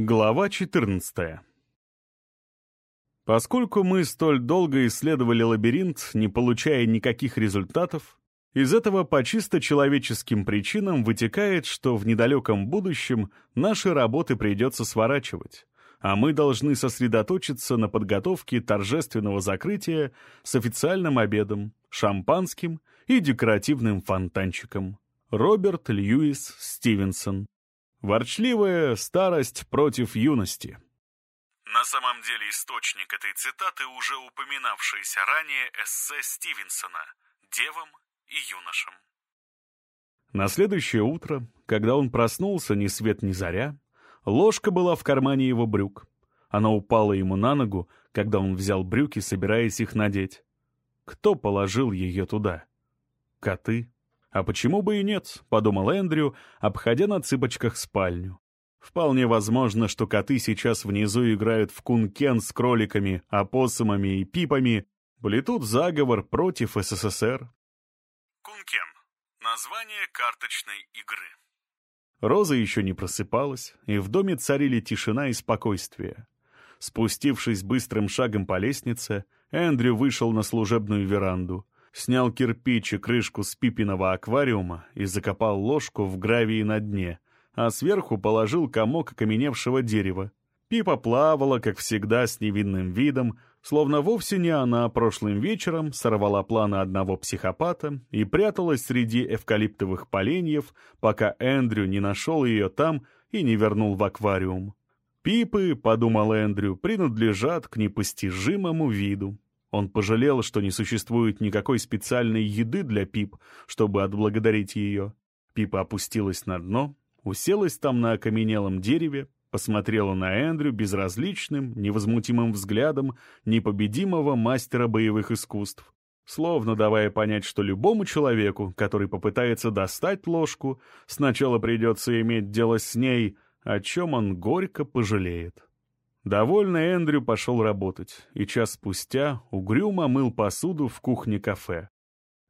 Глава 14 Поскольку мы столь долго исследовали лабиринт, не получая никаких результатов, из этого по чисто человеческим причинам вытекает, что в недалеком будущем наши работы придется сворачивать, а мы должны сосредоточиться на подготовке торжественного закрытия с официальным обедом, шампанским и декоративным фонтанчиком. Роберт Льюис Стивенсон Ворчливая старость против юности. На самом деле источник этой цитаты уже упоминавшийся ранее эссе Стивенсона «Девам и юношам». На следующее утро, когда он проснулся ни свет ни заря, ложка была в кармане его брюк. Она упала ему на ногу, когда он взял брюки, собираясь их надеть. Кто положил ее туда? Коты? А почему бы и нет, подумал Эндрю, обходя на цыпочках спальню. Вполне возможно, что коты сейчас внизу играют в кункен с кроликами, опоссумами и пипами, плетут заговор против СССР. Кункен. Название карточной игры. Роза еще не просыпалась, и в доме царили тишина и спокойствие. Спустившись быстрым шагом по лестнице, Эндрю вышел на служебную веранду — снял кирпич и крышку с пипиного аквариума и закопал ложку в гравии на дне, а сверху положил комок окаменевшего дерева. Пипа плавала, как всегда, с невинным видом, словно вовсе не она прошлым вечером сорвала планы одного психопата и пряталась среди эвкалиптовых поленьев, пока Эндрю не нашел ее там и не вернул в аквариум. Пипы, подумал Эндрю, принадлежат к непостижимому виду. Он пожалел, что не существует никакой специальной еды для Пип, чтобы отблагодарить ее. Пипа опустилась на дно, уселась там на окаменелом дереве, посмотрела на Эндрю безразличным, невозмутимым взглядом непобедимого мастера боевых искусств, словно давая понять, что любому человеку, который попытается достать ложку, сначала придется иметь дело с ней, о чем он горько пожалеет. Довольный Эндрю пошел работать, и час спустя угрюмо мыл посуду в кухне кафе.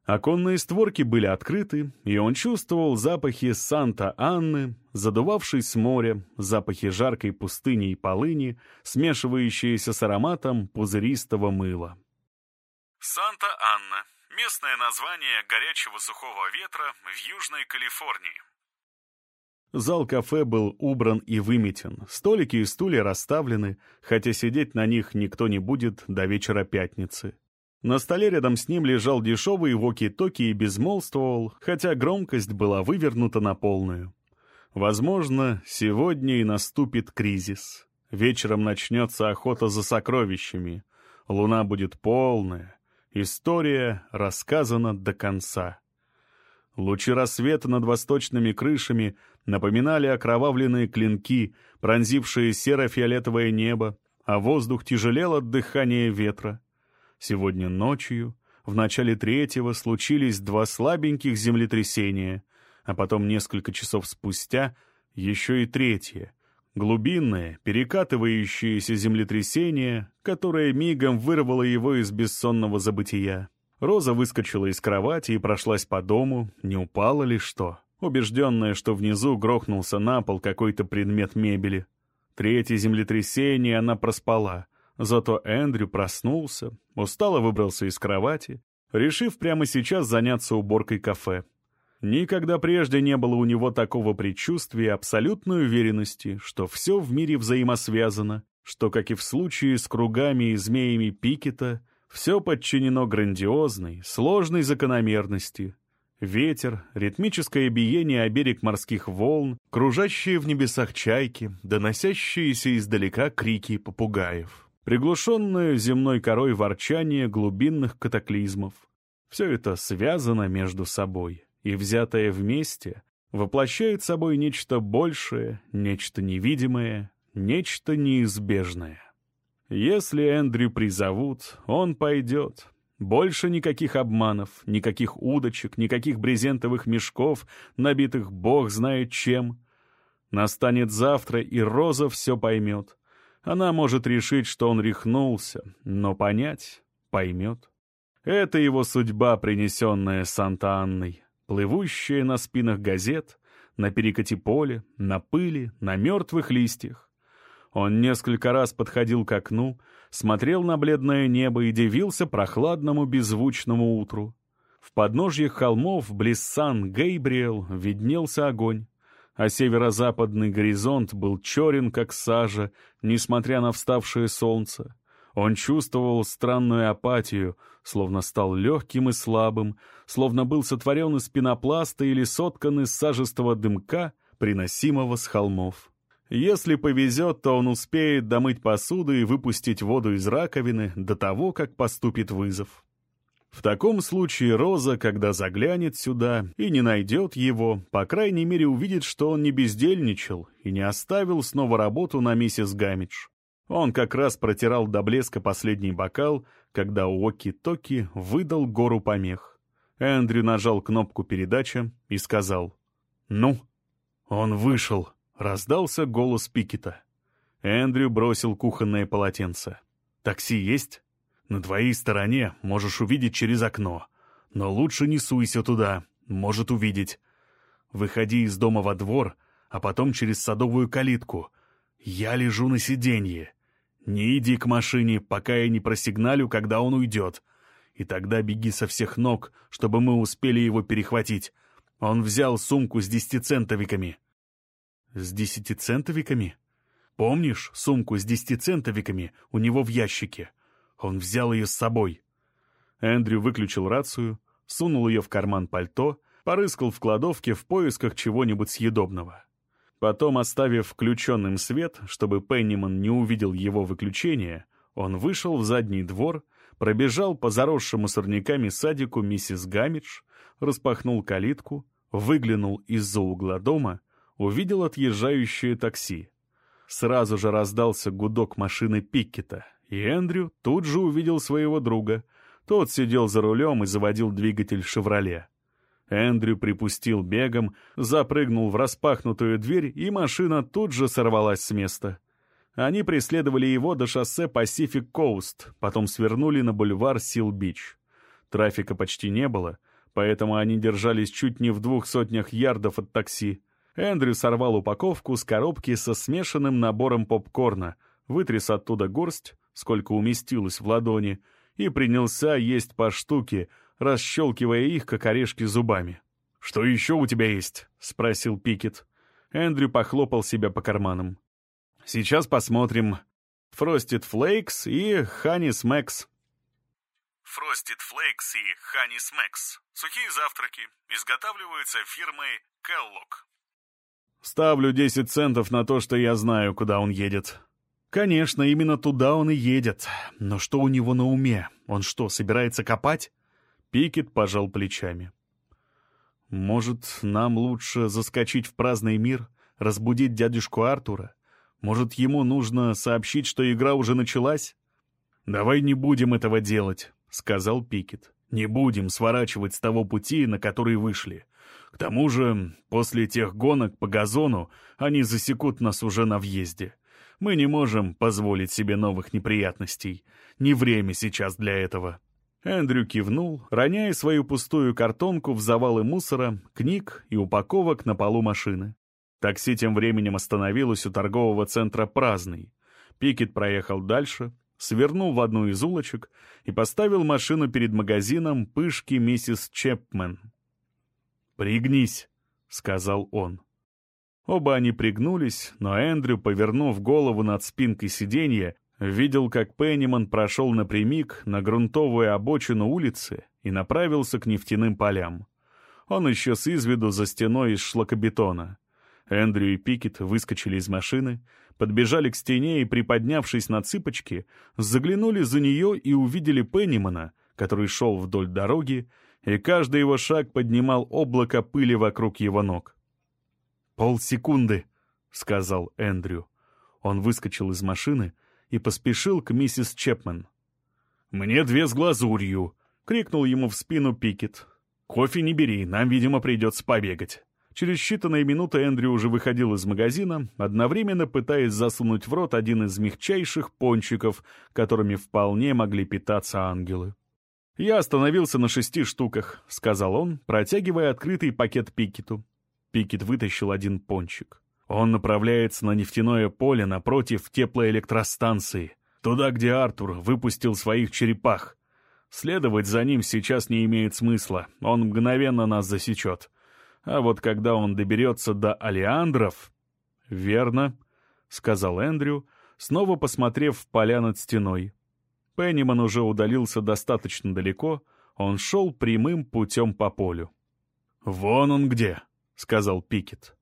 Оконные створки были открыты, и он чувствовал запахи Санта-Анны, задувавшей с моря, запахи жаркой пустыни и полыни, смешивающиеся с ароматом пузыристого мыла. Санта-Анна — местное название горячего сухого ветра в Южной Калифорнии. Зал кафе был убран и выметен, столики и стулья расставлены, хотя сидеть на них никто не будет до вечера пятницы. На столе рядом с ним лежал дешевый воки-токи и безмолвствовал, хотя громкость была вывернута на полную. Возможно, сегодня и наступит кризис. Вечером начнется охота за сокровищами. Луна будет полная. История рассказана до конца. Лучи рассвета над восточными крышами напоминали окровавленные клинки, пронзившие серо-фиолетовое небо, а воздух тяжелел от дыхания ветра. Сегодня ночью, в начале третьего, случились два слабеньких землетрясения, а потом несколько часов спустя еще и третье, глубинное, перекатывающееся землетрясение, которое мигом вырвало его из бессонного забытия. Роза выскочила из кровати и прошлась по дому, не упала ли что, убежденная, что внизу грохнулся на пол какой-то предмет мебели. Третье землетрясение она проспала, зато Эндрю проснулся, устало выбрался из кровати, решив прямо сейчас заняться уборкой кафе. Никогда прежде не было у него такого предчувствия и абсолютной уверенности, что все в мире взаимосвязано, что, как и в случае с кругами и змеями Пикета, все подчинено грандиозной, сложной закономерности. Ветер, ритмическое биение о берег морских волн, кружащие в небесах чайки, доносящиеся издалека крики попугаев, приглушенное земной корой ворчание глубинных катаклизмов. Все это связано между собой, и, взятое вместе, воплощает собой нечто большее, нечто невидимое, нечто неизбежное. Если Эндрю призовут, он пойдет. Больше никаких обманов, никаких удочек, никаких брезентовых мешков, набитых бог знает чем. Настанет завтра, и Роза все поймет. Она может решить, что он рехнулся, но понять поймет. Это его судьба, принесенная Санта-Анной, плывущая на спинах газет, на перекати поле, на пыли, на мертвых листьях. Он несколько раз подходил к окну, смотрел на бледное небо и дивился прохладному беззвучному утру. В подножьях холмов близ Сан-Гейбриэл виднелся огонь, а северо-западный горизонт был черен, как сажа, несмотря на вставшее солнце. Он чувствовал странную апатию, словно стал легким и слабым, словно был сотворен из пенопласта или соткан из сажистого дымка, приносимого с холмов. Если повезет, то он успеет домыть посуду и выпустить воду из раковины до того, как поступит вызов. В таком случае Роза, когда заглянет сюда и не найдет его, по крайней мере увидит, что он не бездельничал и не оставил снова работу на миссис Гамидж. Он как раз протирал до блеска последний бокал, когда Уоки-Токи выдал гору помех. Эндрю нажал кнопку передачи и сказал «Ну?» «Он вышел!» Раздался голос Пикета. Эндрю бросил кухонное полотенце. «Такси есть? На твоей стороне можешь увидеть через окно. Но лучше не суйся туда, может увидеть. Выходи из дома во двор, а потом через садовую калитку. Я лежу на сиденье. Не иди к машине, пока я не просигналю, когда он уйдет. И тогда беги со всех ног, чтобы мы успели его перехватить. Он взял сумку с десятицентовиками». С десятицентовиками? Помнишь сумку с десятицентовиками у него в ящике? Он взял ее с собой. Эндрю выключил рацию, сунул ее в карман пальто, порыскал в кладовке в поисках чего-нибудь съедобного. Потом, оставив включенным свет, чтобы Пенниман не увидел его выключения, он вышел в задний двор, пробежал по заросшему сорняками садику миссис Гамидж, распахнул калитку, выглянул из-за угла дома увидел отъезжающее такси. Сразу же раздался гудок машины Пиккета, и Эндрю тут же увидел своего друга. Тот сидел за рулем и заводил двигатель «Шевроле». Эндрю припустил бегом, запрыгнул в распахнутую дверь, и машина тут же сорвалась с места. Они преследовали его до шоссе Pacific Coast, потом свернули на бульвар Сил-Бич. Трафика почти не было, поэтому они держались чуть не в двух сотнях ярдов от такси. Эндрю сорвал упаковку с коробки со смешанным набором попкорна, вытряс оттуда горсть, сколько уместилось в ладони, и принялся есть по штуке, расщелкивая их, как орешки зубами. «Что еще у тебя есть?» — спросил Пикет. Эндрю похлопал себя по карманам. «Сейчас посмотрим. Frosted Flakes и Honey Smacks». Frosted Flakes и Honey Smacks – сухие завтраки, изготавливаются фирмой Kellogg. Ставлю 10 центов на то, что я знаю, куда он едет. Конечно, именно туда он и едет. Но что у него на уме? Он что, собирается копать? Пикет пожал плечами. Может, нам лучше заскочить в праздный мир, разбудить дядюшку Артура? Может, ему нужно сообщить, что игра уже началась? Давай не будем этого делать, сказал Пикет. Не будем сворачивать с того пути, на который вышли. К тому же, после тех гонок по газону они засекут нас уже на въезде. Мы не можем позволить себе новых неприятностей. Не время сейчас для этого». Эндрю кивнул, роняя свою пустую картонку в завалы мусора, книг и упаковок на полу машины. Такси тем временем остановилось у торгового центра «Праздный». Пикет проехал дальше, свернул в одну из улочек и поставил машину перед магазином пышки миссис Чепмен. «Пригнись», — сказал он. Оба они пригнулись, но Эндрю, повернув голову над спинкой сиденья, видел, как Пенниман прошел напрямик на грунтовую обочину улицы и направился к нефтяным полям. Он исчез из виду за стеной из шлакобетона. Эндрю и Пикет выскочили из машины, подбежали к стене и, приподнявшись на цыпочки, заглянули за нее и увидели Пеннимана, который шел вдоль дороги и каждый его шаг поднимал облако пыли вокруг его ног. «Полсекунды», — сказал Эндрю. Он выскочил из машины и поспешил к миссис Чепмен. «Мне две с глазурью», — крикнул ему в спину Пикет. «Кофе не бери, нам, видимо, придется побегать». Через считанные минуты Эндрю уже выходил из магазина, одновременно пытаясь засунуть в рот один из мягчайших пончиков, которыми вполне могли питаться ангелы. «Я остановился на шести штуках», — сказал он, протягивая открытый пакет Пикету. Пикет вытащил один пончик. Он направляется на нефтяное поле напротив теплоэлектростанции, туда, где Артур выпустил своих черепах. Следовать за ним сейчас не имеет смысла, он мгновенно нас засечет. А вот когда он доберется до Алиандров... «Верно», — сказал Эндрю, снова посмотрев в поля над стеной. Пенниман уже удалился достаточно далеко, он шел прямым путем по полю. «Вон он где», — сказал Пикет.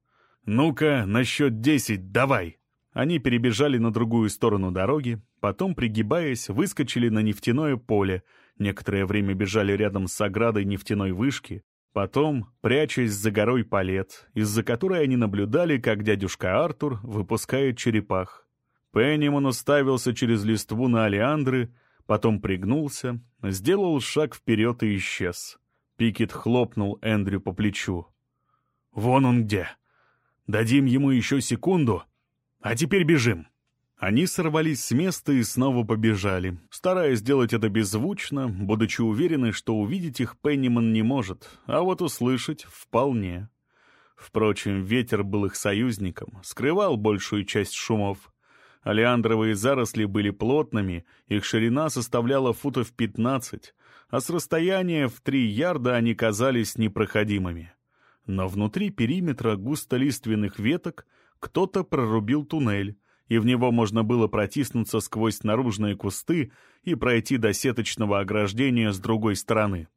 «Ну-ка, на счет десять давай!» Они перебежали на другую сторону дороги, потом, пригибаясь, выскочили на нефтяное поле, некоторое время бежали рядом с оградой нефтяной вышки, потом, прячась за горой палет, из-за которой они наблюдали, как дядюшка Артур выпускает черепах. Пенниман уставился через листву на алиандры, потом пригнулся, сделал шаг вперед и исчез. Пикет хлопнул Эндрю по плечу. «Вон он где! Дадим ему еще секунду, а теперь бежим!» Они сорвались с места и снова побежали, стараясь сделать это беззвучно, будучи уверены, что увидеть их Пенниман не может, а вот услышать — вполне. Впрочем, ветер был их союзником, скрывал большую часть шумов. Алиандровые заросли были плотными, их ширина составляла футов пятнадцать, а с расстояния в три ярда они казались непроходимыми. Но внутри периметра густолиственных веток кто-то прорубил туннель, и в него можно было протиснуться сквозь наружные кусты и пройти до сеточного ограждения с другой стороны.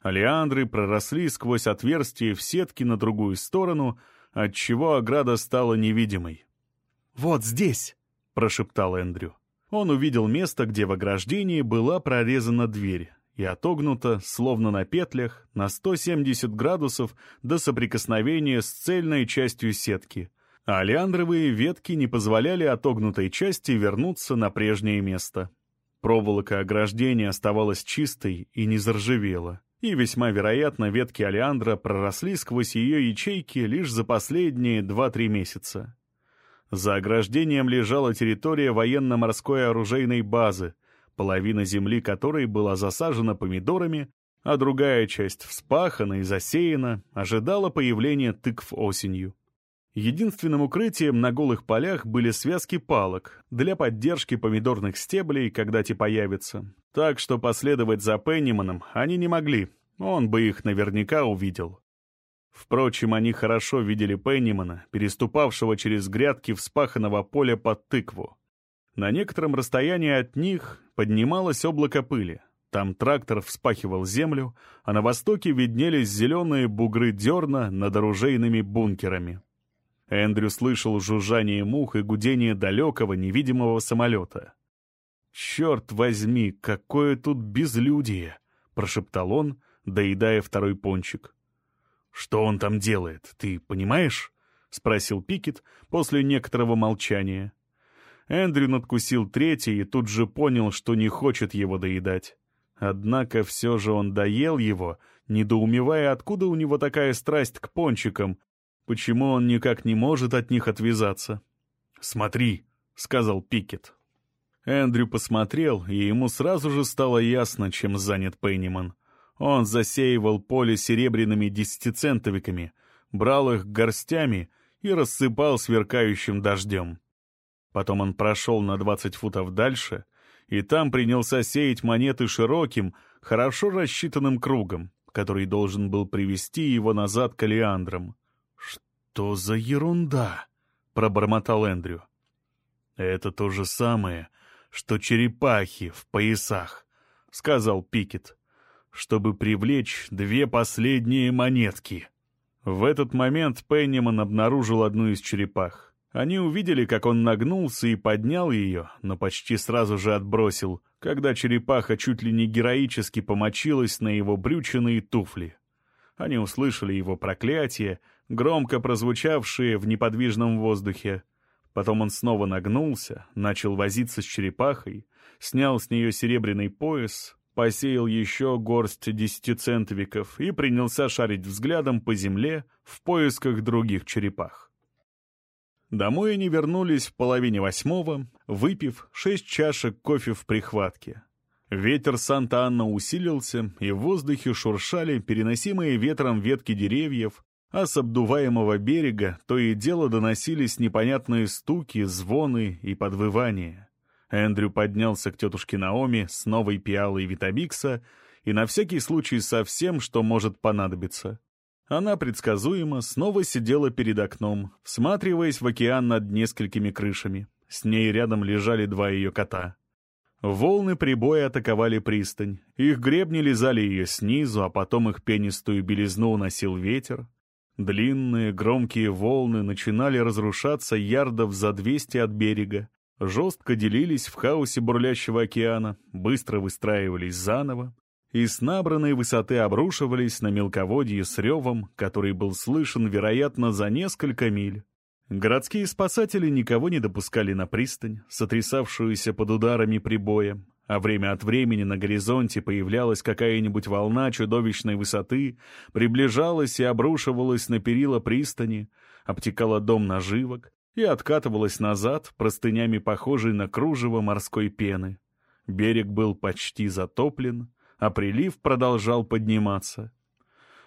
Алиандры проросли сквозь отверстие в сетке на другую сторону, отчего ограда стала невидимой. «Вот здесь!» — прошептал Эндрю. Он увидел место, где в ограждении была прорезана дверь и отогнута, словно на петлях, на 170 градусов до соприкосновения с цельной частью сетки, а лиандровые ветки не позволяли отогнутой части вернуться на прежнее место. Проволока ограждения оставалась чистой и не заржавела, и весьма вероятно ветки алиандра проросли сквозь ее ячейки лишь за последние 2-3 месяца. За ограждением лежала территория военно-морской оружейной базы, половина земли которой была засажена помидорами, а другая часть вспахана и засеяна, ожидала появления тыкв осенью. Единственным укрытием на голых полях были связки палок для поддержки помидорных стеблей, когда те появятся. Так что последовать за Пенниманом они не могли, он бы их наверняка увидел. Впрочем, они хорошо видели Пеннимана, переступавшего через грядки вспаханного поля под тыкву. На некотором расстоянии от них поднималось облако пыли. Там трактор вспахивал землю, а на востоке виднелись зеленые бугры дерна над оружейными бункерами. Эндрю слышал жужжание мух и гудение далекого невидимого самолета. «Черт возьми, какое тут безлюдие!» — прошептал он, доедая второй пончик. «Что он там делает, ты понимаешь?» — спросил Пикет после некоторого молчания. Эндрю надкусил третий и тут же понял, что не хочет его доедать. Однако все же он доел его, недоумевая, откуда у него такая страсть к пончикам, Почему он никак не может от них отвязаться? «Смотри», — сказал Пикет. Эндрю посмотрел, и ему сразу же стало ясно, чем занят Пенниман. Он засеивал поле серебряными десятицентовиками, брал их горстями и рассыпал сверкающим дождем. Потом он прошел на двадцать футов дальше, и там принялся сеять монеты широким, хорошо рассчитанным кругом, который должен был привести его назад к Алиандрам. «Что за ерунда?» — пробормотал Эндрю. «Это то же самое, что черепахи в поясах», — сказал Пикет, «чтобы привлечь две последние монетки». В этот момент Пенниман обнаружил одну из черепах. Они увидели, как он нагнулся и поднял ее, но почти сразу же отбросил, когда черепаха чуть ли не героически помочилась на его брючины и туфли. Они услышали его проклятие — громко прозвучавшие в неподвижном воздухе. Потом он снова нагнулся, начал возиться с черепахой, снял с нее серебряный пояс, посеял еще горсть десятицентовиков и принялся шарить взглядом по земле в поисках других черепах. Домой они вернулись в половине восьмого, выпив шесть чашек кофе в прихватке. Ветер Санта-Анна усилился, и в воздухе шуршали переносимые ветром ветки деревьев, а с обдуваемого берега то и дело доносились непонятные стуки, звоны и подвывания. Эндрю поднялся к тетушке Наоми с новой пиалой Витабикса и на всякий случай со всем, что может понадобиться. Она предсказуемо снова сидела перед окном, всматриваясь в океан над несколькими крышами. С ней рядом лежали два ее кота. Волны прибоя атаковали пристань. Их гребни лизали ее снизу, а потом их пенистую белизну уносил ветер. Длинные, громкие волны начинали разрушаться ярдов за двести от берега, жестко делились в хаосе бурлящего океана, быстро выстраивались заново, и с набранной высоты обрушивались на мелководье с ревом, который был слышен, вероятно, за несколько миль. Городские спасатели никого не допускали на пристань, сотрясавшуюся под ударами прибоя, а время от времени на горизонте появлялась какая-нибудь волна чудовищной высоты, приближалась и обрушивалась на перила пристани, обтекала дом наживок и откатывалась назад, простынями похожей на кружево морской пены. Берег был почти затоплен, а прилив продолжал подниматься.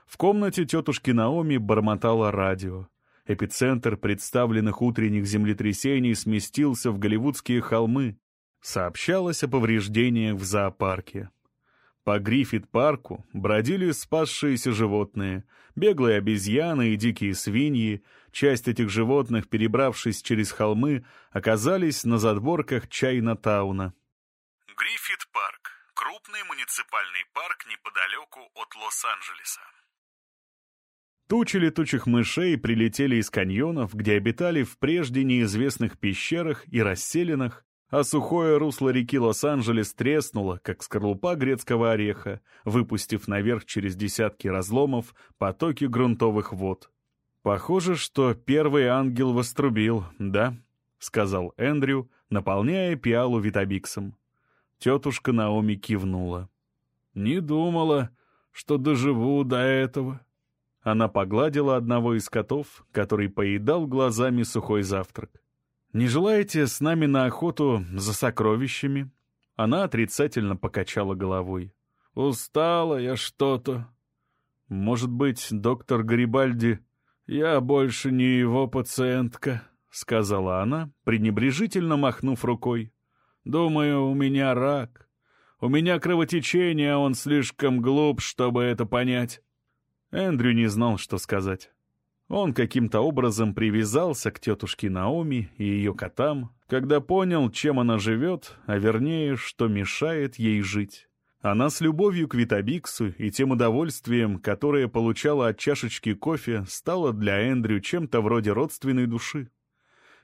В комнате тетушки Наоми бормотало радио. Эпицентр представленных утренних землетрясений сместился в голливудские холмы. Сообщалось о повреждениях в зоопарке. По Гриффит-парку бродили спасшиеся животные, беглые обезьяны и дикие свиньи. Часть этих животных, перебравшись через холмы, оказались на задворках Чайна-тауна. Гриффит-парк — крупный муниципальный парк неподалеку от Лос-Анджелеса. Тучи летучих мышей прилетели из каньонов, где обитали в прежде неизвестных пещерах и расселинах, а сухое русло реки Лос-Анджелес треснуло, как скорлупа грецкого ореха, выпустив наверх через десятки разломов потоки грунтовых вод. «Похоже, что первый ангел вострубил, да?» — сказал Эндрю, наполняя пиалу витабиксом. Тетушка Наоми кивнула. «Не думала, что доживу до этого», она погладила одного из котов, который поедал глазами сухой завтрак. «Не желаете с нами на охоту за сокровищами?» Она отрицательно покачала головой. «Устала я что-то. Может быть, доктор Гарибальди, я больше не его пациентка», — сказала она, пренебрежительно махнув рукой. «Думаю, у меня рак. У меня кровотечение, он слишком глуп, чтобы это понять». Эндрю не знал, что сказать. Он каким-то образом привязался к тетушке Наоми и ее котам, когда понял, чем она живет, а вернее, что мешает ей жить. Она с любовью к Витабиксу и тем удовольствием, которое получала от чашечки кофе, стала для Эндрю чем-то вроде родственной души.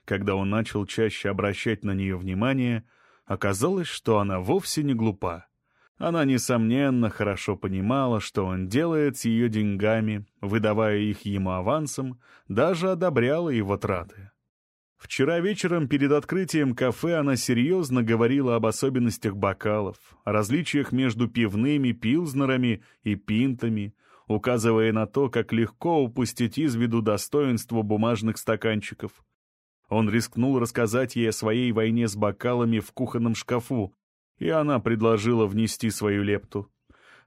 Когда он начал чаще обращать на нее внимание, оказалось, что она вовсе не глупа. Она, несомненно, хорошо понимала, что он делает с ее деньгами, выдавая их ему авансом, даже одобряла его траты. Вчера вечером перед открытием кафе она серьезно говорила об особенностях бокалов, о различиях между пивными пилзнерами и пинтами, указывая на то, как легко упустить из виду достоинство бумажных стаканчиков. Он рискнул рассказать ей о своей войне с бокалами в кухонном шкафу, и она предложила внести свою лепту.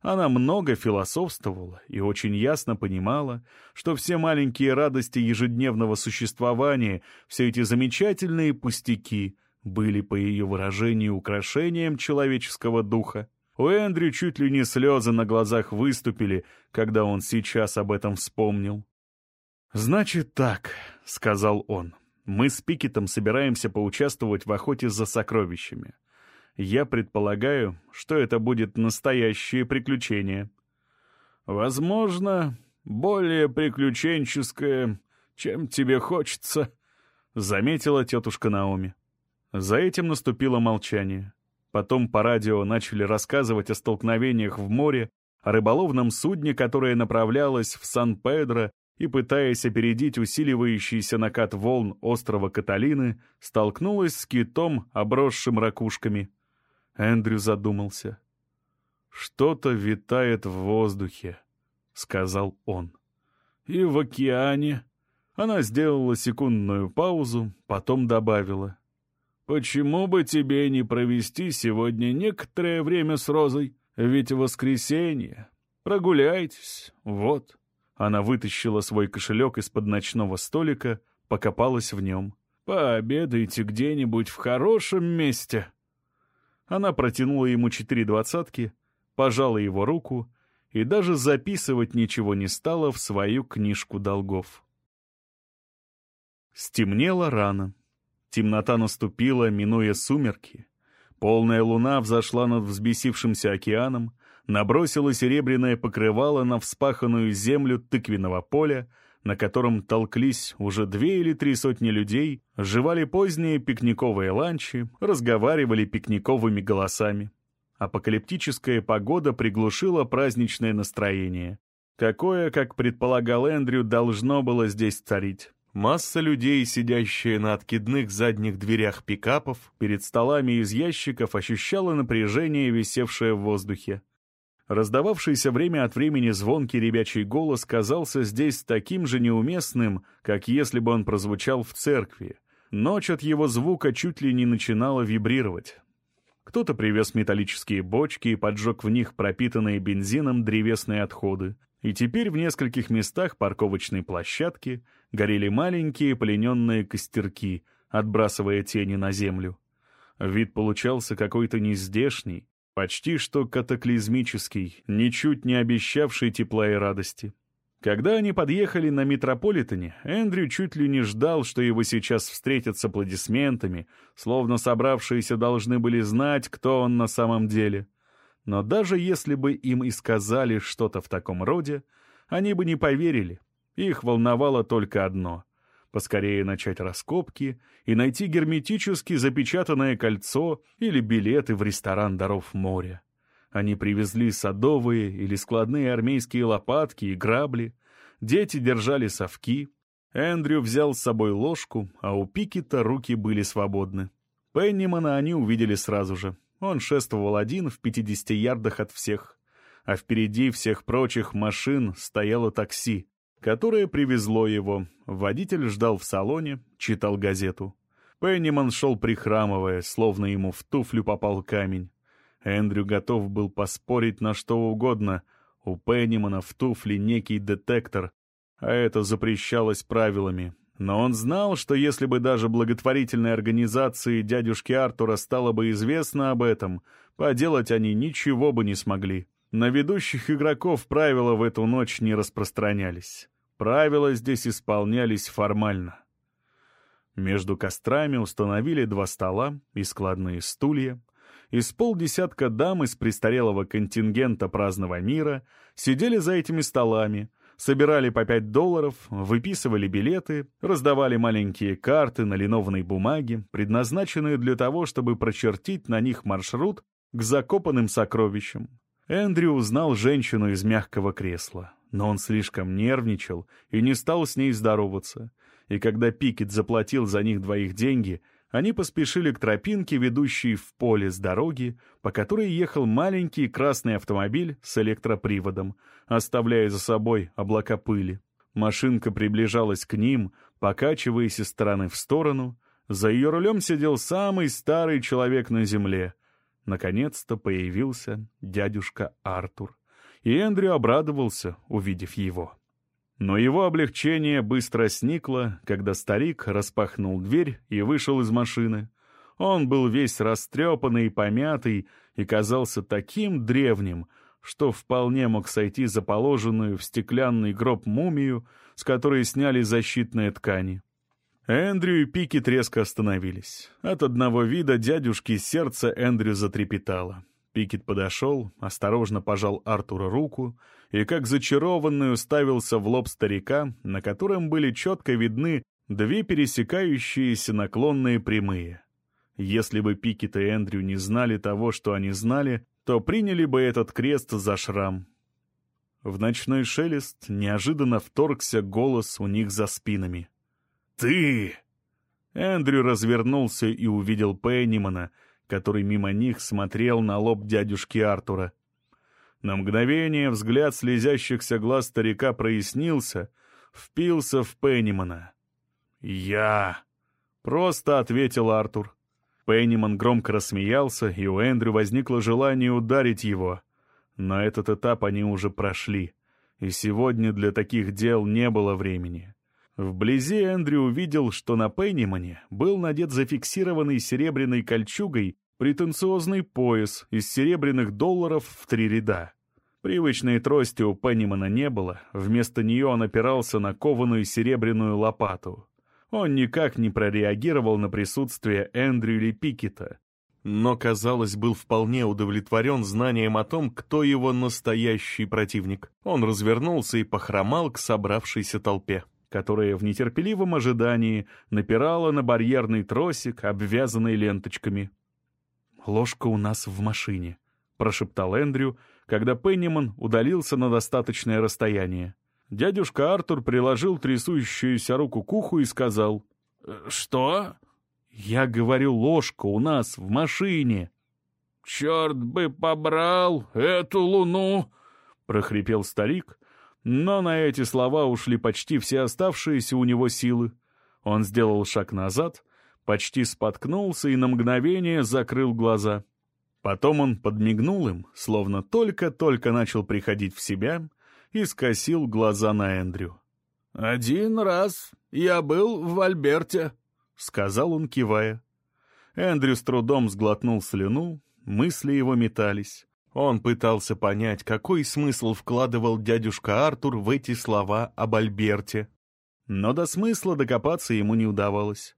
Она много философствовала и очень ясно понимала, что все маленькие радости ежедневного существования, все эти замечательные пустяки, были, по ее выражению, украшением человеческого духа. У Эндрю чуть ли не слезы на глазах выступили, когда он сейчас об этом вспомнил. «Значит так», — сказал он, — «мы с Пикетом собираемся поучаствовать в охоте за сокровищами. Я предполагаю, что это будет настоящее приключение. Возможно, более приключенческое, чем тебе хочется, — заметила тетушка Наоми. За этим наступило молчание. Потом по радио начали рассказывать о столкновениях в море, о рыболовном судне, которое направлялось в Сан-Педро и, пытаясь опередить усиливающийся накат волн острова Каталины, столкнулась с китом, обросшим ракушками. Эндрю задумался. «Что-то витает в воздухе», — сказал он. «И в океане». Она сделала секундную паузу, потом добавила. «Почему бы тебе не провести сегодня некоторое время с Розой? Ведь воскресенье. Прогуляйтесь, вот. Она вытащила свой кошелек из-под ночного столика, покопалась в нем. «Пообедайте где-нибудь в хорошем месте». Она протянула ему четыре двадцатки, пожала его руку и даже записывать ничего не стала в свою книжку долгов. Стемнело рано. Темнота наступила, минуя сумерки. Полная луна взошла над взбесившимся океаном, набросила серебряное покрывало на вспаханную землю тыквенного поля, на котором толклись уже две или три сотни людей, жевали поздние пикниковые ланчи, разговаривали пикниковыми голосами. Апокалиптическая погода приглушила праздничное настроение. Какое, как предполагал Эндрю, должно было здесь царить. Масса людей, сидящая на откидных задних дверях пикапов, перед столами из ящиков, ощущала напряжение, висевшее в воздухе. Раздававшийся время от времени звонкий ребячий голос казался здесь таким же неуместным, как если бы он прозвучал в церкви. Ночь от его звука чуть ли не начинала вибрировать. Кто-то привез металлические бочки и поджег в них пропитанные бензином древесные отходы. И теперь в нескольких местах парковочной площадки горели маленькие плененные костерки, отбрасывая тени на землю. Вид получался какой-то нездешний, почти что катаклизмический, ничуть не обещавший тепла и радости. Когда они подъехали на Метрополитене, Эндрю чуть ли не ждал, что его сейчас встретят с аплодисментами, словно собравшиеся должны были знать, кто он на самом деле. Но даже если бы им и сказали что-то в таком роде, они бы не поверили. Их волновало только одно — поскорее начать раскопки и найти герметически запечатанное кольцо или билеты в ресторан даров моря. Они привезли садовые или складные армейские лопатки и грабли. Дети держали совки. Эндрю взял с собой ложку, а у Пикета руки были свободны. Пеннимана они увидели сразу же. Он шествовал один в 50 ярдах от всех. А впереди всех прочих машин стояло такси, которое привезло его. Водитель ждал в салоне, читал газету. Пенниман шел прихрамывая, словно ему в туфлю попал камень. Эндрю готов был поспорить на что угодно. У Пеннимана в туфле некий детектор, а это запрещалось правилами. Но он знал, что если бы даже благотворительной организации дядюшки Артура стало бы известно об этом, поделать они ничего бы не смогли. На ведущих игроков правила в эту ночь не распространялись. Правила здесь исполнялись формально. Между кострами установили два стола и складные стулья из полдесятка дам из престарелого контингента праздного мира сидели за этими столами, собирали по пять долларов, выписывали билеты, раздавали маленькие карты на линованной бумаге, предназначенные для того, чтобы прочертить на них маршрут к закопанным сокровищам. Эндрю узнал женщину из мягкого кресла, но он слишком нервничал и не стал с ней здороваться. И когда Пикет заплатил за них двоих деньги — они поспешили к тропинке, ведущей в поле с дороги, по которой ехал маленький красный автомобиль с электроприводом, оставляя за собой облака пыли. Машинка приближалась к ним, покачиваясь из стороны в сторону. За ее рулем сидел самый старый человек на земле. Наконец-то появился дядюшка Артур. И Эндрю обрадовался, увидев его. Но его облегчение быстро сникло, когда старик распахнул дверь и вышел из машины. Он был весь растрепанный и помятый и казался таким древним, что вполне мог сойти за положенную в стеклянный гроб мумию, с которой сняли защитные ткани. Эндрю и Пикет резко остановились. От одного вида дядюшки сердце Эндрю затрепетало. Пикет подошел, осторожно пожал Артуру руку и, как зачарованный, уставился в лоб старика, на котором были четко видны две пересекающиеся наклонные прямые. Если бы Пикет и Эндрю не знали того, что они знали, то приняли бы этот крест за шрам. В ночной шелест неожиданно вторгся голос у них за спинами. «Ты!» Эндрю развернулся и увидел Пеннимана — который мимо них смотрел на лоб дядюшки Артура. На мгновение взгляд слезящихся глаз старика прояснился, впился в Пеннимана. «Я!» — просто ответил Артур. Пенниман громко рассмеялся, и у Эндрю возникло желание ударить его. Но этот этап они уже прошли. И сегодня для таких дел не было времени. Вблизи Эндрю увидел, что на Пеннимане был надет зафиксированный серебряной кольчугой претенциозный пояс из серебряных долларов в три ряда. Привычной трости у Пеннимана не было, вместо нее он опирался на кованую серебряную лопату. Он никак не прореагировал на присутствие Эндрю или Пикета, но, казалось, был вполне удовлетворен знанием о том, кто его настоящий противник. Он развернулся и похромал к собравшейся толпе, которая в нетерпеливом ожидании напирала на барьерный тросик, обвязанный ленточками. «Ложка у нас в машине», — прошептал Эндрю, когда Пенниман удалился на достаточное расстояние. Дядюшка Артур приложил трясущуюся руку к уху и сказал «Что?» «Я говорю, ложка у нас в машине». «Черт бы побрал эту луну!» — прохрипел старик, но на эти слова ушли почти все оставшиеся у него силы. Он сделал шаг назад, почти споткнулся и на мгновение закрыл глаза. Потом он подмигнул им, словно только-только начал приходить в себя, и скосил глаза на Эндрю. «Один раз я был в Альберте», — сказал он, кивая. Эндрю с трудом сглотнул слюну, мысли его метались. Он пытался понять, какой смысл вкладывал дядюшка Артур в эти слова об Альберте. Но до смысла докопаться ему не удавалось.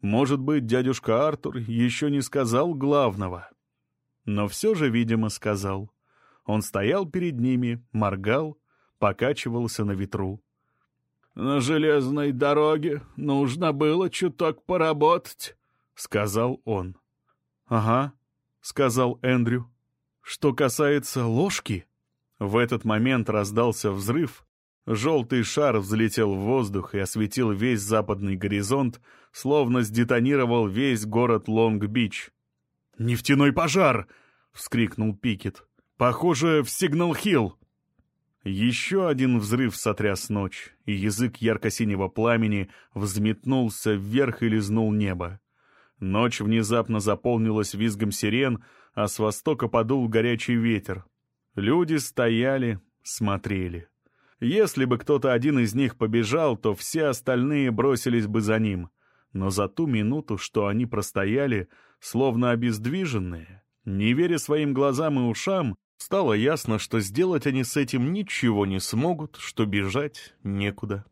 Может быть, дядюшка Артур еще не сказал главного. Но все же, видимо, сказал. Он стоял перед ними, моргал, покачивался на ветру. «На железной дороге нужно было чуток поработать», — сказал он. «Ага», — сказал Эндрю. «Что касается ложки...» В этот момент раздался взрыв, Желтый шар взлетел в воздух и осветил весь западный горизонт, словно сдетонировал весь город Лонг-Бич. «Нефтяной пожар!» — вскрикнул Пикет. «Похоже, в Сигнал-Хилл!» Еще один взрыв сотряс ночь, и язык ярко-синего пламени взметнулся вверх и лизнул небо. Ночь внезапно заполнилась визгом сирен, а с востока подул горячий ветер. Люди стояли, смотрели. Если бы кто-то один из них побежал, то все остальные бросились бы за ним. Но за ту минуту, что они простояли, словно обездвиженные, не веря своим глазам и ушам, стало ясно, что сделать они с этим ничего не смогут, что бежать некуда.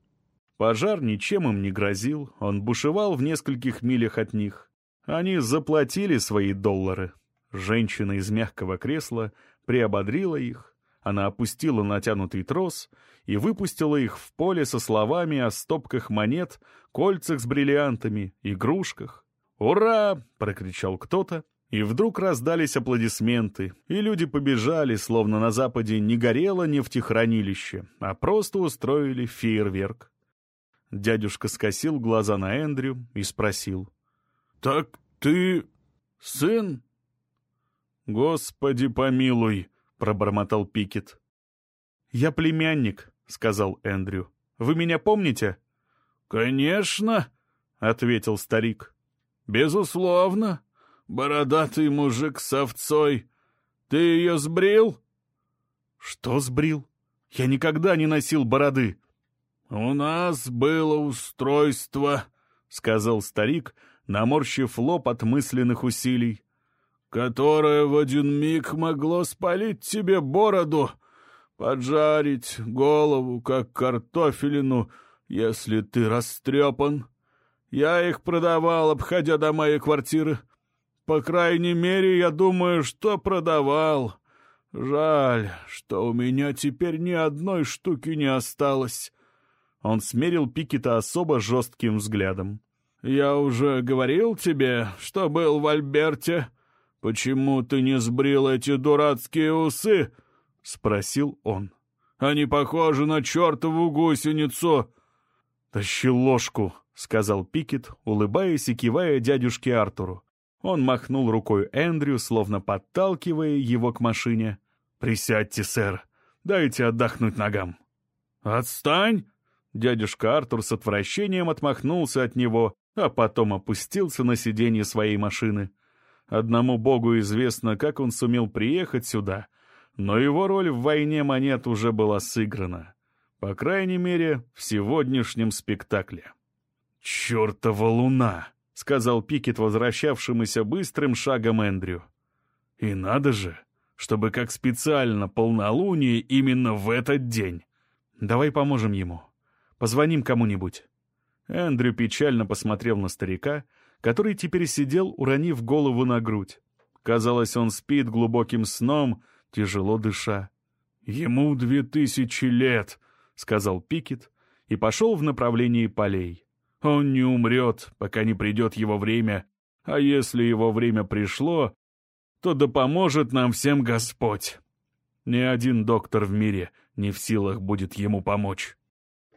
Пожар ничем им не грозил, он бушевал в нескольких милях от них. Они заплатили свои доллары. Женщина из мягкого кресла приободрила их, она опустила натянутый трос и выпустила их в поле со словами о стопках монет, кольцах с бриллиантами, игрушках. «Ура!» — прокричал кто-то, и вдруг раздались аплодисменты, и люди побежали, словно на Западе не горело нефтехранилище, а просто устроили фейерверк. Дядюшка скосил глаза на Эндрю и спросил. «Так ты сын?» «Господи помилуй!» — пробормотал Пикет. «Я племянник», — сказал Эндрю. «Вы меня помните?» «Конечно», — ответил старик. «Безусловно. Бородатый мужик с овцой. Ты ее сбрил?» «Что сбрил? Я никогда не носил бороды». «У нас было устройство», — сказал старик, наморщив лоб от мысленных усилий которое в один миг могло спалить тебе бороду, поджарить голову, как картофелину, если ты растрепан. Я их продавал, обходя дома и квартиры. По крайней мере, я думаю, что продавал. Жаль, что у меня теперь ни одной штуки не осталось. Он смерил Пикета особо жестким взглядом. «Я уже говорил тебе, что был в Альберте?» «Почему ты не сбрил эти дурацкие усы?» — спросил он. «Они похожи на чертову гусеницу!» «Тащи ложку», — сказал Пикет, улыбаясь и кивая дядюшке Артуру. Он махнул рукой Эндрю, словно подталкивая его к машине. «Присядьте, сэр. Дайте отдохнуть ногам». «Отстань!» Дядюшка Артур с отвращением отмахнулся от него, а потом опустился на сиденье своей машины. Одному богу известно, как он сумел приехать сюда, Но его роль в «Войне монет» уже была сыграна. По крайней мере, в сегодняшнем спектакле. «Чёртова луна!» — сказал Пикет возвращавшемуся быстрым шагом Эндрю. «И надо же, чтобы как специально полнолуние именно в этот день. Давай поможем ему. Позвоним кому-нибудь». Эндрю печально посмотрел на старика, который теперь сидел, уронив голову на грудь. Казалось, он спит глубоким сном, тяжело дыша. «Ему две тысячи лет», — сказал Пикет, и пошел в направлении полей. «Он не умрет, пока не придет его время, а если его время пришло, то да поможет нам всем Господь. Ни один доктор в мире не в силах будет ему помочь».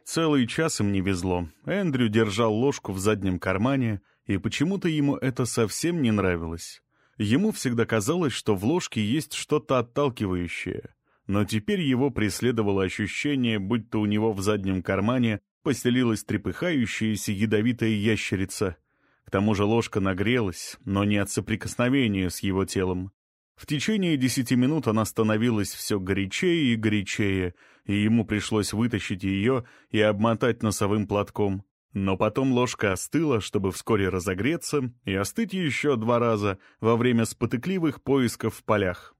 Целый час им не везло. Эндрю держал ложку в заднем кармане, и почему-то ему это совсем не нравилось. Ему всегда казалось, что в ложке есть что-то отталкивающее. Но теперь его преследовало ощущение, будто у него в заднем кармане поселилась трепыхающаяся ядовитая ящерица. К тому же ложка нагрелась, но не от соприкосновения с его телом. В течение десяти минут она становилась все горячее и горячее, и ему пришлось вытащить ее и обмотать носовым платком. Но потом ложка остыла, чтобы вскоре разогреться и остыть еще два раза во время спотыкливых поисков в полях.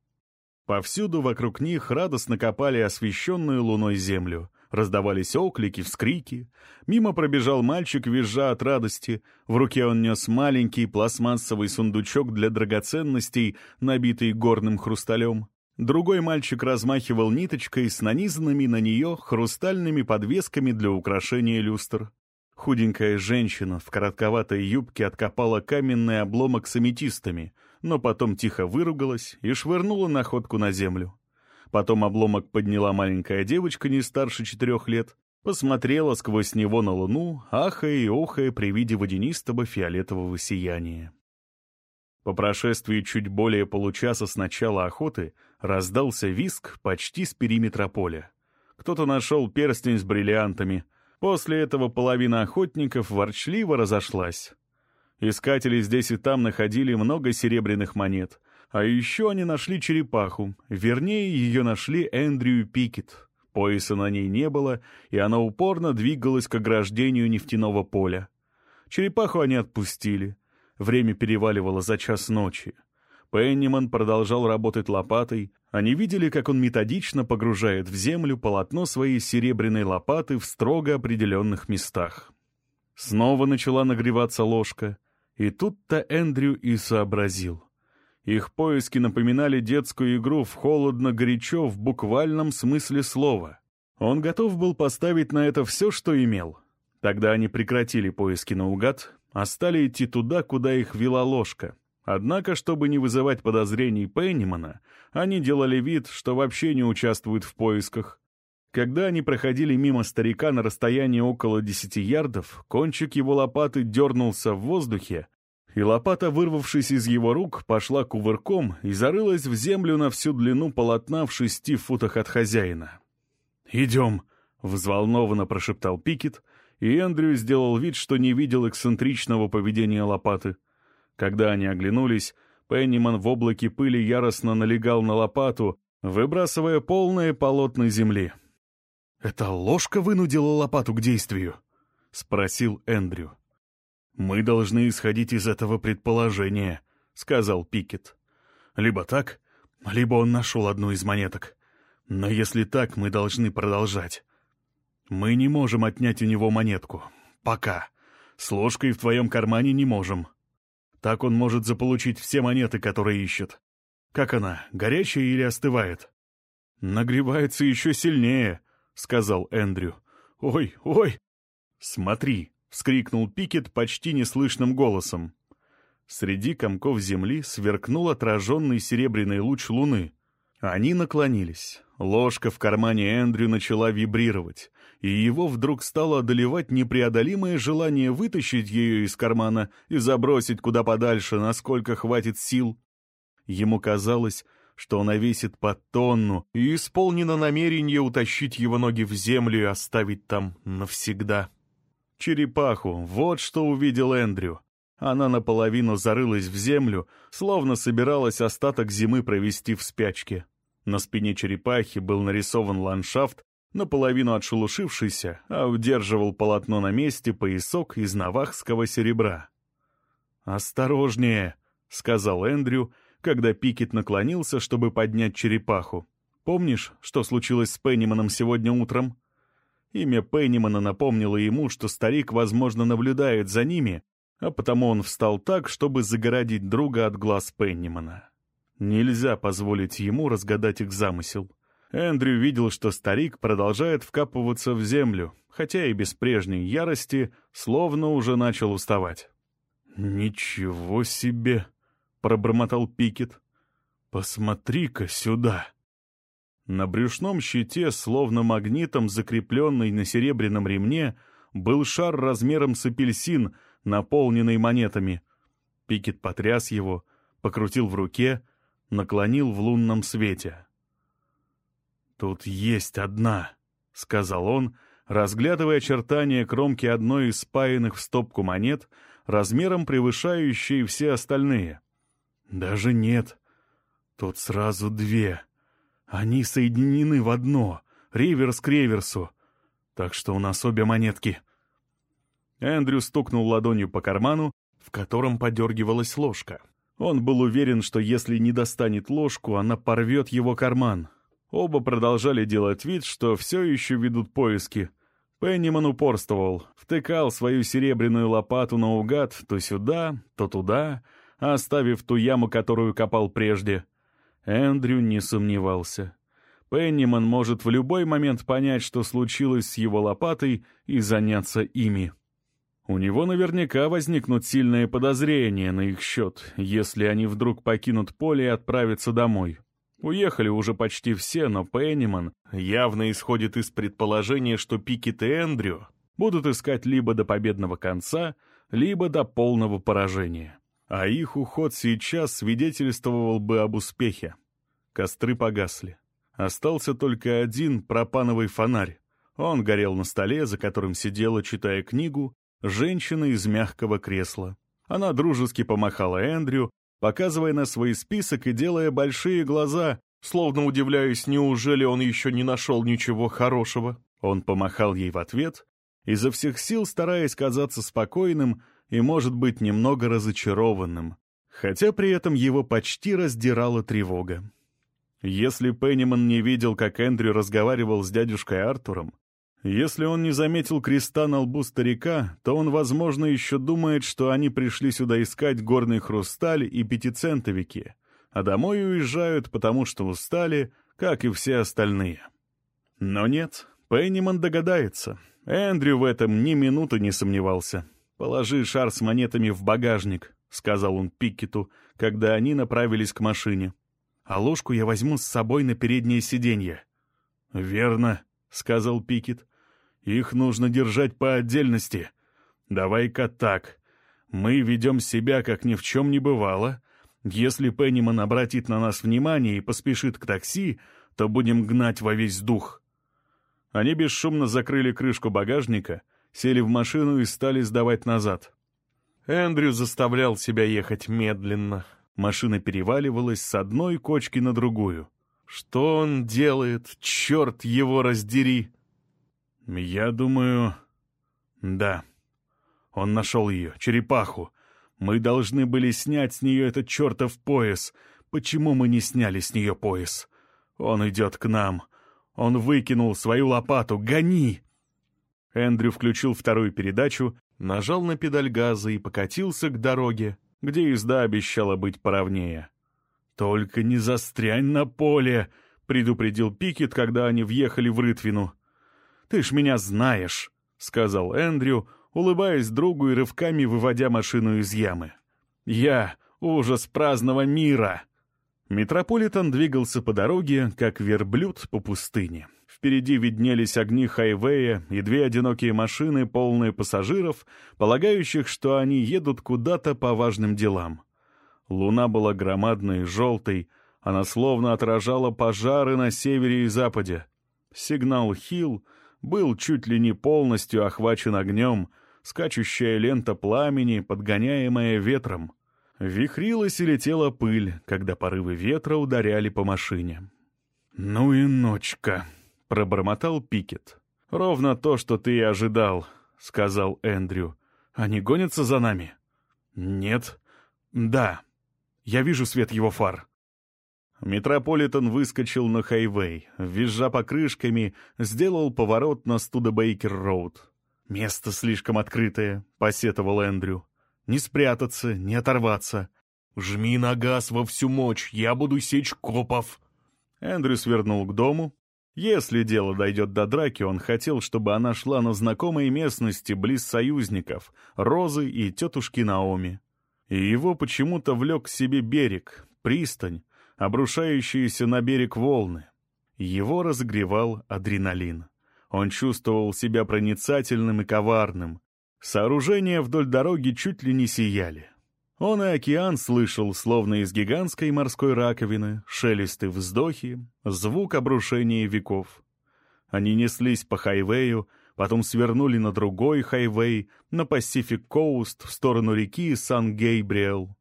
Повсюду вокруг них радостно копали освещенную луной землю. Раздавались оклики, вскрики. Мимо пробежал мальчик, визжа от радости. В руке он нес маленький пластмассовый сундучок для драгоценностей, набитый горным хрусталем. Другой мальчик размахивал ниточкой с нанизанными на нее хрустальными подвесками для украшения люстр. Худенькая женщина в коротковатой юбке откопала каменный обломок с аметистами, но потом тихо выругалась и швырнула находку на землю. Потом обломок подняла маленькая девочка не старше четырех лет, посмотрела сквозь него на луну, ахая и охая при виде водянистого фиолетового сияния. По прошествии чуть более получаса с начала охоты раздался виск почти с периметра поля. Кто-то нашел перстень с бриллиантами — После этого половина охотников ворчливо разошлась. Искатели здесь и там находили много серебряных монет. А еще они нашли черепаху, вернее, ее нашли Эндрю Пикет. Пояса на ней не было, и она упорно двигалась к ограждению нефтяного поля. Черепаху они отпустили. Время переваливало за час ночи. Пенниман продолжал работать лопатой. Они видели, как он методично погружает в землю полотно своей серебряной лопаты в строго определенных местах. Снова начала нагреваться ложка, и тут-то Эндрю и сообразил. Их поиски напоминали детскую игру в холодно-горячо в буквальном смысле слова. Он готов был поставить на это все, что имел. Тогда они прекратили поиски наугад, а стали идти туда, куда их вела ложка, Однако, чтобы не вызывать подозрений Пеннимана, они делали вид, что вообще не участвуют в поисках. Когда они проходили мимо старика на расстоянии около десяти ярдов, кончик его лопаты дернулся в воздухе, и лопата, вырвавшись из его рук, пошла кувырком и зарылась в землю на всю длину полотна в шести футах от хозяина. «Идем», — взволнованно прошептал Пикет, и Эндрю сделал вид, что не видел эксцентричного поведения лопаты — когда они оглянулись, Пенниман в облаке пыли яростно налегал на лопату, выбрасывая полные полотна земли. «Это ложка вынудила лопату к действию?» — спросил Эндрю. «Мы должны исходить из этого предположения», — сказал Пикет. «Либо так, либо он нашел одну из монеток. Но если так, мы должны продолжать. Мы не можем отнять у него монетку. Пока. С ложкой в твоем кармане не можем. Так он может заполучить все монеты, которые ищет. Как она, горячая или остывает? Нагревается еще сильнее, сказал Эндрю. Ой, ой! Смотри, вскрикнул Пикет почти неслышным голосом. Среди комков земли сверкнул отраженный серебряный луч луны. Они наклонились. Ложка в кармане Эндрю начала вибрировать, и его вдруг стало одолевать непреодолимое желание вытащить ее из кармана и забросить куда подальше, насколько хватит сил. Ему казалось, что она весит по тонну, и исполнено намерение утащить его ноги в землю и оставить там навсегда. Черепаху, вот что увидел Эндрю. Она наполовину зарылась в землю, словно собиралась остаток зимы провести в спячке. На спине черепахи был нарисован ландшафт, наполовину отшелушившийся, а удерживал полотно на месте поясок из навахского серебра. «Осторожнее!» — сказал Эндрю, когда Пикет наклонился, чтобы поднять черепаху. «Помнишь, что случилось с Пенниманом сегодня утром?» Имя Пеннимана напомнило ему, что старик, возможно, наблюдает за ними, а потому он встал так, чтобы загородить друга от глаз Пеннимана. Нельзя позволить ему разгадать их замысел. Эндрю видел, что старик продолжает вкапываться в землю, хотя и без прежней ярости, словно уже начал уставать. «Ничего себе!» — пробормотал Пикет. «Посмотри-ка сюда!» На брюшном щите, словно магнитом, закрепленный на серебряном ремне, был шар размером с апельсин, наполненный монетами. Пикет потряс его, покрутил в руке, наклонил в лунном свете. «Тут есть одна», — сказал он, разглядывая очертания кромки одной из спаянных в стопку монет, размером превышающей все остальные. «Даже нет. Тут сразу две». Они соединены в одно, реверс к реверсу. Так что у нас обе монетки. Эндрю стукнул ладонью по карману, в котором подергивалась ложка. Он был уверен, что если не достанет ложку, она порвет его карман. Оба продолжали делать вид, что все еще ведут поиски. Пенниман упорствовал, втыкал свою серебряную лопату наугад то сюда, то туда, оставив ту яму, которую копал прежде. Эндрю не сомневался. Пенниман может в любой момент понять, что случилось с его лопатой, и заняться ими. У него наверняка возникнут сильные подозрения на их счет, если они вдруг покинут поле и отправятся домой. Уехали уже почти все, но Пенниман явно исходит из предположения, что Пикет и Эндрю будут искать либо до победного конца, либо до полного поражения а их уход сейчас свидетельствовал бы об успехе. Костры погасли. Остался только один пропановый фонарь. Он горел на столе, за которым сидела, читая книгу, женщина из мягкого кресла. Она дружески помахала Эндрю, показывая на свой список и делая большие глаза, словно удивляясь, неужели он еще не нашел ничего хорошего. Он помахал ей в ответ, изо всех сил стараясь казаться спокойным, и, может быть, немного разочарованным, хотя при этом его почти раздирала тревога. Если Пенниман не видел, как Эндрю разговаривал с дядюшкой Артуром, если он не заметил креста на лбу старика, то он, возможно, еще думает, что они пришли сюда искать горный хрусталь и пятицентовики, а домой уезжают, потому что устали, как и все остальные. Но нет, Пенниман догадается. Эндрю в этом ни минуты не сомневался. «Положи шар с монетами в багажник», — сказал он Пикету, когда они направились к машине. «А ложку я возьму с собой на переднее сиденье». «Верно», — сказал Пикет. «Их нужно держать по отдельности. Давай-ка так. Мы ведем себя, как ни в чем не бывало. Если Пенниман обратит на нас внимание и поспешит к такси, то будем гнать во весь дух». Они бесшумно закрыли крышку багажника — сели в машину и стали сдавать назад. Эндрю заставлял себя ехать медленно. Машина переваливалась с одной кочки на другую. Что он делает? Черт его раздери! Я думаю... Да. Он нашел ее, черепаху. Мы должны были снять с нее этот чертов пояс. Почему мы не сняли с нее пояс? Он идет к нам. Он выкинул свою лопату. Гони! Эндрю включил вторую передачу, нажал на педаль газа и покатился к дороге, где езда обещала быть поровнее. «Только не застрянь на поле!» — предупредил Пикет, когда они въехали в Рытвину. «Ты ж меня знаешь!» — сказал Эндрю, улыбаясь другу и рывками выводя машину из ямы. «Я — ужас праздного мира!» Метрополитен двигался по дороге, как верблюд по пустыне. Впереди виднелись огни хайвея и две одинокие машины, полные пассажиров, полагающих, что они едут куда-то по важным делам. Луна была громадной желтой, она словно отражала пожары на севере и западе. Сигнал «Хилл» был чуть ли не полностью охвачен огнем, скачущая лента пламени, подгоняемая ветром — Вихрилась и летела пыль, когда порывы ветра ударяли по машине. «Ну и ночка», — пробормотал Пикет. «Ровно то, что ты и ожидал», — сказал Эндрю. «Они гонятся за нами?» «Нет». «Да. Я вижу свет его фар». Метрополитен выскочил на хайвей, визжа покрышками, сделал поворот на Студебейкер-роуд. «Место слишком открытое», — посетовал Эндрю. «Не спрятаться, не оторваться». «Жми на газ во всю мощь, я буду сечь копов». Эндрю свернул к дому. Если дело дойдет до драки, он хотел, чтобы она шла на знакомой местности близ союзников, Розы и тетушки Наоми. И его почему-то влек к себе берег, пристань, обрушающиеся на берег волны. Его разогревал адреналин. Он чувствовал себя проницательным и коварным. Сооружения вдоль дороги чуть ли не сияли. Он и океан слышал, словно из гигантской морской раковины, шелесты вздохи, звук обрушения веков. Они неслись по хайвею, потом свернули на другой хайвей, на Пасифик Коуст, в сторону реки Сан-Гейбриэл.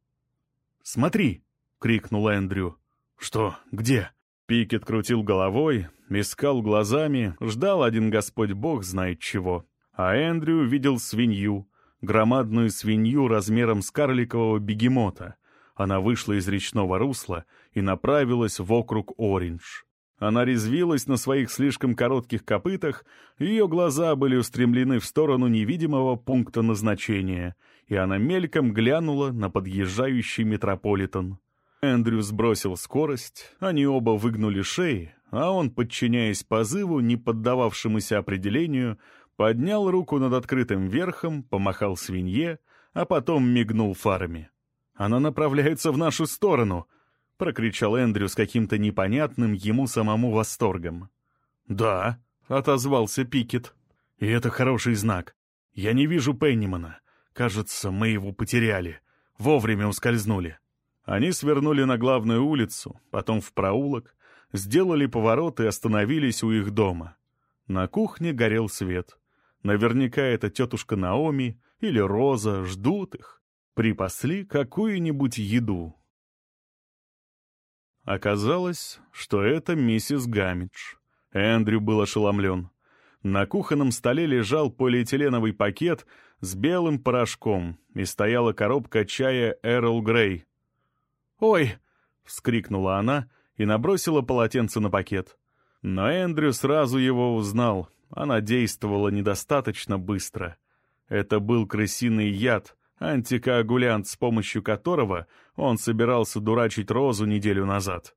«Смотри!» — крикнул Эндрю. «Что? Где?» Пикет крутил головой, искал глазами, ждал один Господь Бог знает чего. А Эндрю видел свинью, громадную свинью размером с карликового бегемота. Она вышла из речного русла и направилась в округ Ориндж. Она резвилась на своих слишком коротких копытах, ее глаза были устремлены в сторону невидимого пункта назначения, и она мельком глянула на подъезжающий метрополитен. Эндрю сбросил скорость, они оба выгнули шеи, а он, подчиняясь позыву, не поддававшемуся определению, поднял руку над открытым верхом, помахал свинье, а потом мигнул фарами. «Она направляется в нашу сторону!» — прокричал Эндрю с каким-то непонятным ему самому восторгом. «Да», — отозвался Пикет. «И это хороший знак. Я не вижу Пеннимана. Кажется, мы его потеряли. Вовремя ускользнули». Они свернули на главную улицу, потом в проулок, сделали поворот и остановились у их дома. На кухне горел свет. Наверняка это тетушка Наоми или Роза ждут их. Припасли какую-нибудь еду. Оказалось, что это миссис Гамидж. Эндрю был ошеломлен. На кухонном столе лежал полиэтиленовый пакет с белым порошком и стояла коробка чая «Эрл Грей», «Ой!» — вскрикнула она и набросила полотенце на пакет. Но Эндрю сразу его узнал. Она действовала недостаточно быстро. Это был крысиный яд, антикоагулянт, с помощью которого он собирался дурачить Розу неделю назад.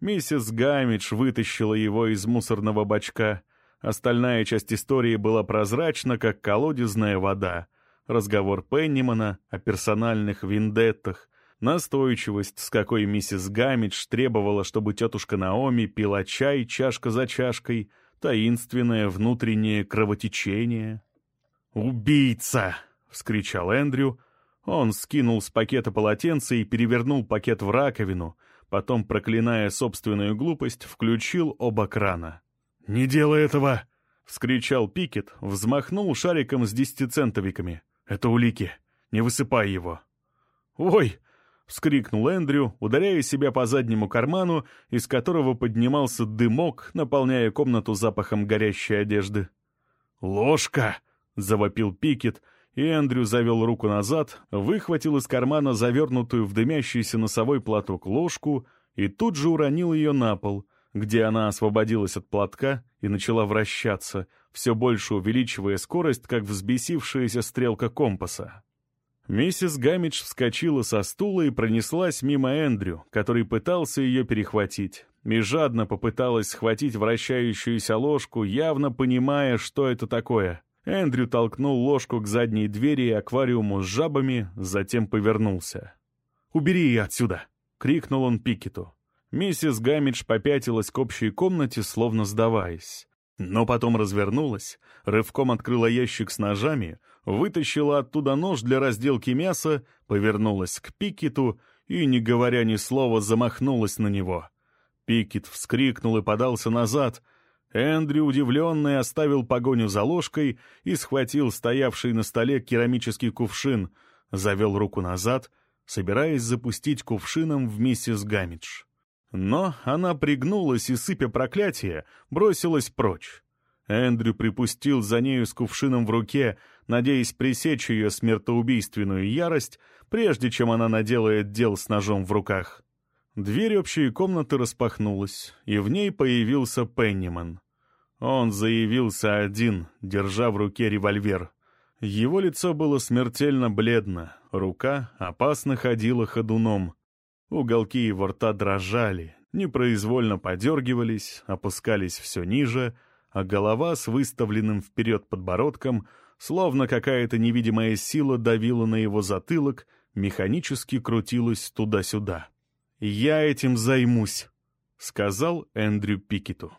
Миссис Гамидж вытащила его из мусорного бачка. Остальная часть истории была прозрачна, как колодезная вода. Разговор Пеннимана о персональных вендеттах, Настойчивость, с какой миссис Гамидж требовала, чтобы тетушка Наоми пила чай чашка за чашкой, таинственное внутреннее кровотечение. «Убийца!» — вскричал Эндрю. Он скинул с пакета полотенце и перевернул пакет в раковину, потом, проклиная собственную глупость, включил оба крана. «Не делай этого!» — вскричал Пикет, взмахнул шариком с десятицентовиками. «Это улики. Не высыпай его». «Ой!» — вскрикнул Эндрю, ударяя себя по заднему карману, из которого поднимался дымок, наполняя комнату запахом горящей одежды. «Ложка!» — завопил Пикет, и Эндрю завел руку назад, выхватил из кармана завернутую в дымящийся носовой платок ложку и тут же уронил ее на пол, где она освободилась от платка и начала вращаться, все больше увеличивая скорость, как взбесившаяся стрелка компаса. Миссис Гамидж вскочила со стула и пронеслась мимо Эндрю, который пытался ее перехватить, и жадно попыталась схватить вращающуюся ложку, явно понимая, что это такое. Эндрю толкнул ложку к задней двери и аквариуму с жабами, затем повернулся. «Убери ее отсюда!» — крикнул он Пикету. Миссис Гамидж попятилась к общей комнате, словно сдаваясь. Но потом развернулась, рывком открыла ящик с ножами, вытащила оттуда нож для разделки мяса, повернулась к Пикету и, не говоря ни слова, замахнулась на него. Пикет вскрикнул и подался назад. Эндрю, удивленный, оставил погоню за ложкой и схватил стоявший на столе керамический кувшин, завел руку назад, собираясь запустить кувшином в миссис Гамидж. Но она пригнулась и, сыпя проклятие, бросилась прочь. Эндрю припустил за нею с кувшином в руке, надеясь пресечь ее смертоубийственную ярость, прежде чем она наделает дел с ножом в руках. Дверь общей комнаты распахнулась, и в ней появился Пенниман. Он заявился один, держа в руке револьвер. Его лицо было смертельно бледно, рука опасно ходила ходуном. Уголки его рта дрожали, непроизвольно подергивались, опускались все ниже, а голова с выставленным вперед подбородком, словно какая-то невидимая сила давила на его затылок, механически крутилась туда-сюда. «Я этим займусь», — сказал Эндрю Пикету.